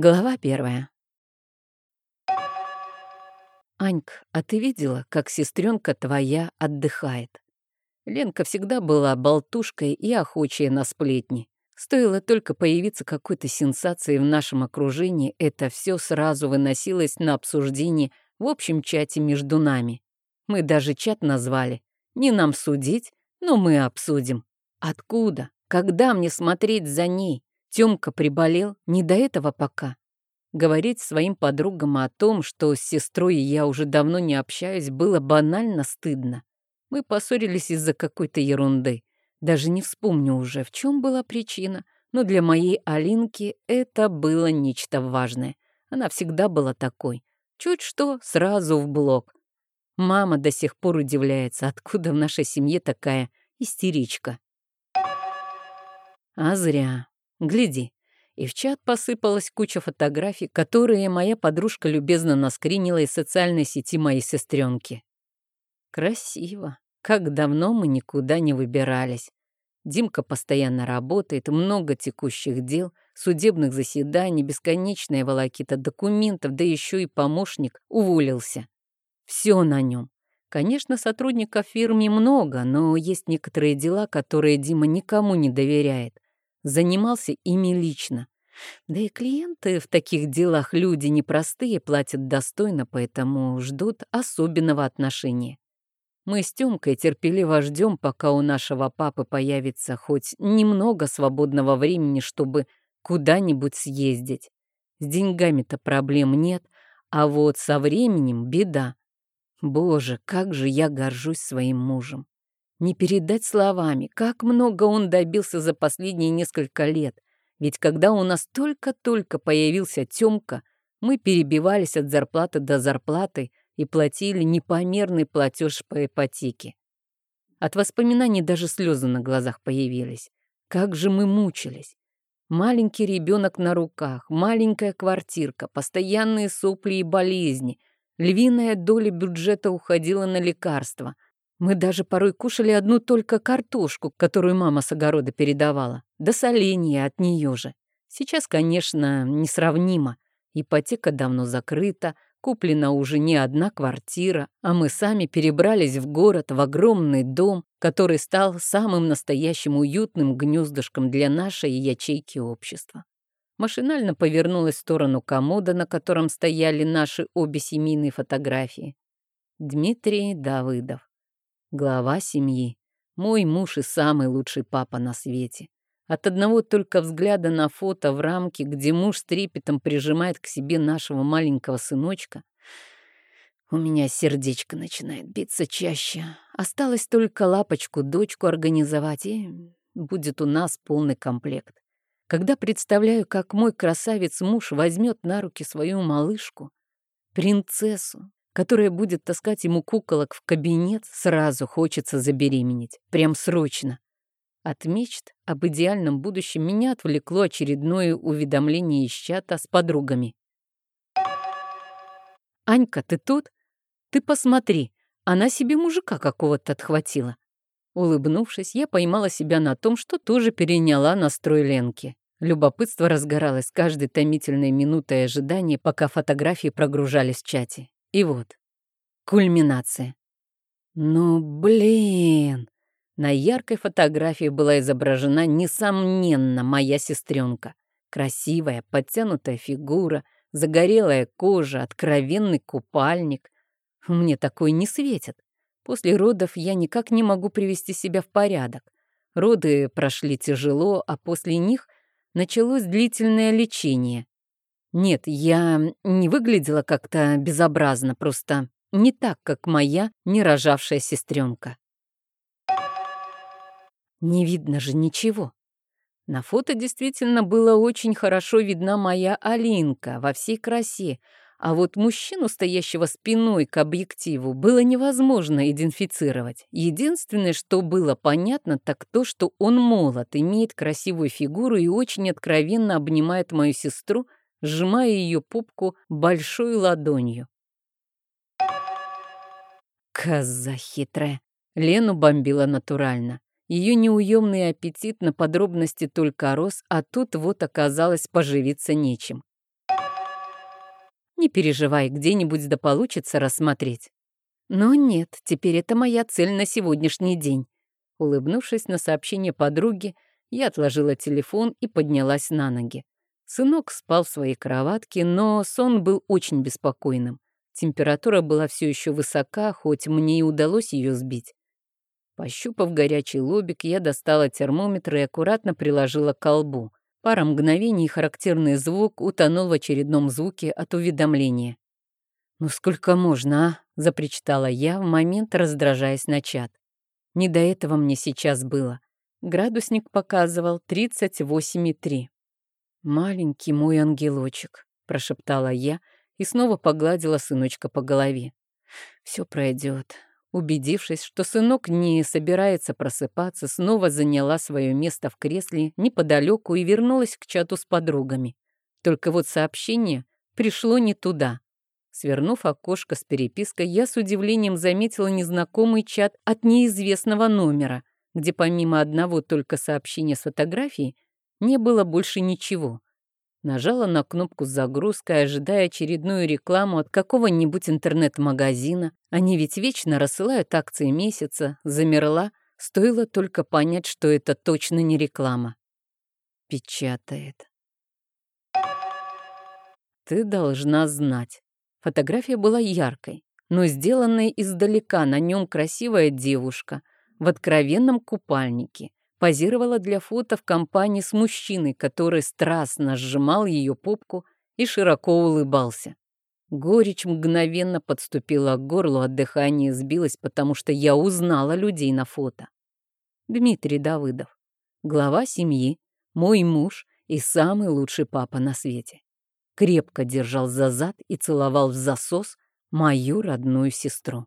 Глава первая. Аньк, а ты видела, как сестренка твоя отдыхает? Ленка всегда была болтушкой и охочая на сплетни. Стоило только появиться какой-то сенсации в нашем окружении, это все сразу выносилось на обсуждение в общем чате между нами. Мы даже чат назвали. Не нам судить, но мы обсудим. Откуда? Когда мне смотреть за ней? Тёмка приболел, не до этого пока. Говорить своим подругам о том, что с сестрой я уже давно не общаюсь, было банально стыдно. Мы поссорились из-за какой-то ерунды. Даже не вспомню уже, в чем была причина, но для моей Алинки это было нечто важное. Она всегда была такой. Чуть что, сразу в блок. Мама до сих пор удивляется, откуда в нашей семье такая истеричка. А зря. Гляди. И в чат посыпалась куча фотографий, которые моя подружка любезно наскринила из социальной сети моей сестренки. Красиво. Как давно мы никуда не выбирались. Димка постоянно работает, много текущих дел, судебных заседаний, бесконечная волокита документов, да еще и помощник уволился. Все на нем. Конечно, сотрудников фирме много, но есть некоторые дела, которые Дима никому не доверяет занимался ими лично. Да и клиенты в таких делах люди непростые, платят достойно, поэтому ждут особенного отношения. Мы с Тёмкой терпеливо ждем, пока у нашего папы появится хоть немного свободного времени, чтобы куда-нибудь съездить. С деньгами-то проблем нет, а вот со временем беда. Боже, как же я горжусь своим мужем. Не передать словами, как много он добился за последние несколько лет. Ведь когда у нас только-только появился Тёмка, мы перебивались от зарплаты до зарплаты и платили непомерный платеж по ипотеке. От воспоминаний даже слезы на глазах появились. Как же мы мучились. Маленький ребенок на руках, маленькая квартирка, постоянные сопли и болезни. Львиная доля бюджета уходила на лекарства — мы даже порой кушали одну только картошку, которую мама с огорода передавала, да соленья от нее же. Сейчас, конечно, несравнимо. Ипотека давно закрыта, куплена уже не одна квартира, а мы сами перебрались в город, в огромный дом, который стал самым настоящим уютным гнездышком для нашей ячейки общества. Машинально повернулась в сторону комода, на котором стояли наши обе семейные фотографии. Дмитрий Давыдов. Глава семьи. Мой муж и самый лучший папа на свете. От одного только взгляда на фото в рамке, где муж с трепетом прижимает к себе нашего маленького сыночка, у меня сердечко начинает биться чаще. Осталось только лапочку-дочку организовать, и будет у нас полный комплект. Когда представляю, как мой красавец-муж возьмет на руки свою малышку, принцессу, которая будет таскать ему куколок в кабинет, сразу хочется забеременеть. Прям срочно. От мечт об идеальном будущем меня отвлекло очередное уведомление из чата с подругами. «Анька, ты тут? Ты посмотри, она себе мужика какого-то отхватила». Улыбнувшись, я поймала себя на том, что тоже переняла настрой Ленки. Любопытство разгоралось каждой томительной минутой ожидания, пока фотографии прогружались в чате. И вот, кульминация. Ну, блин! На яркой фотографии была изображена, несомненно, моя сестренка. Красивая, подтянутая фигура, загорелая кожа, откровенный купальник. Мне такое не светит. После родов я никак не могу привести себя в порядок. Роды прошли тяжело, а после них началось длительное лечение. Нет, я не выглядела как-то безобразно, просто не так, как моя нерожавшая сестренка. Не видно же ничего. На фото действительно было очень хорошо видна моя Алинка во всей красе, а вот мужчину, стоящего спиной к объективу, было невозможно идентифицировать. Единственное, что было понятно, так то, что он молод, имеет красивую фигуру и очень откровенно обнимает мою сестру, сжимая ее попку большой ладонью. Коза хитрая. Лену бомбила натурально. Ее неуемный аппетит на подробности только рос, а тут вот оказалось поживиться нечем. Не переживай, где-нибудь да получится рассмотреть. Но нет, теперь это моя цель на сегодняшний день. Улыбнувшись на сообщение подруги, я отложила телефон и поднялась на ноги. Сынок спал в своей кроватке, но сон был очень беспокойным. Температура была все еще высока, хоть мне и удалось ее сбить. Пощупав горячий лобик, я достала термометр и аккуратно приложила к колбу. Пара мгновений характерный звук утонул в очередном звуке от уведомления. «Ну сколько можно, а?» — запричитала я в момент, раздражаясь на чат. Не до этого мне сейчас было. Градусник показывал 38,3. «Маленький мой ангелочек», — прошептала я и снова погладила сыночка по голове. «Все пройдет». Убедившись, что сынок не собирается просыпаться, снова заняла свое место в кресле неподалеку и вернулась к чату с подругами. Только вот сообщение пришло не туда. Свернув окошко с перепиской, я с удивлением заметила незнакомый чат от неизвестного номера, где помимо одного только сообщения с фотографией не было больше ничего. Нажала на кнопку с загрузкой, ожидая очередную рекламу от какого-нибудь интернет-магазина. Они ведь вечно рассылают акции месяца. Замерла, стоило только понять, что это точно не реклама. Печатает. Ты должна знать. Фотография была яркой, но сделанная издалека. На нем красивая девушка в откровенном купальнике позировала для фото в компании с мужчиной, который страстно сжимал ее попку и широко улыбался. Горечь мгновенно подступила к горлу, а дыхание сбилось, потому что я узнала людей на фото. Дмитрий Давыдов, глава семьи, мой муж и самый лучший папа на свете крепко держал за зад и целовал в засос мою родную сестру.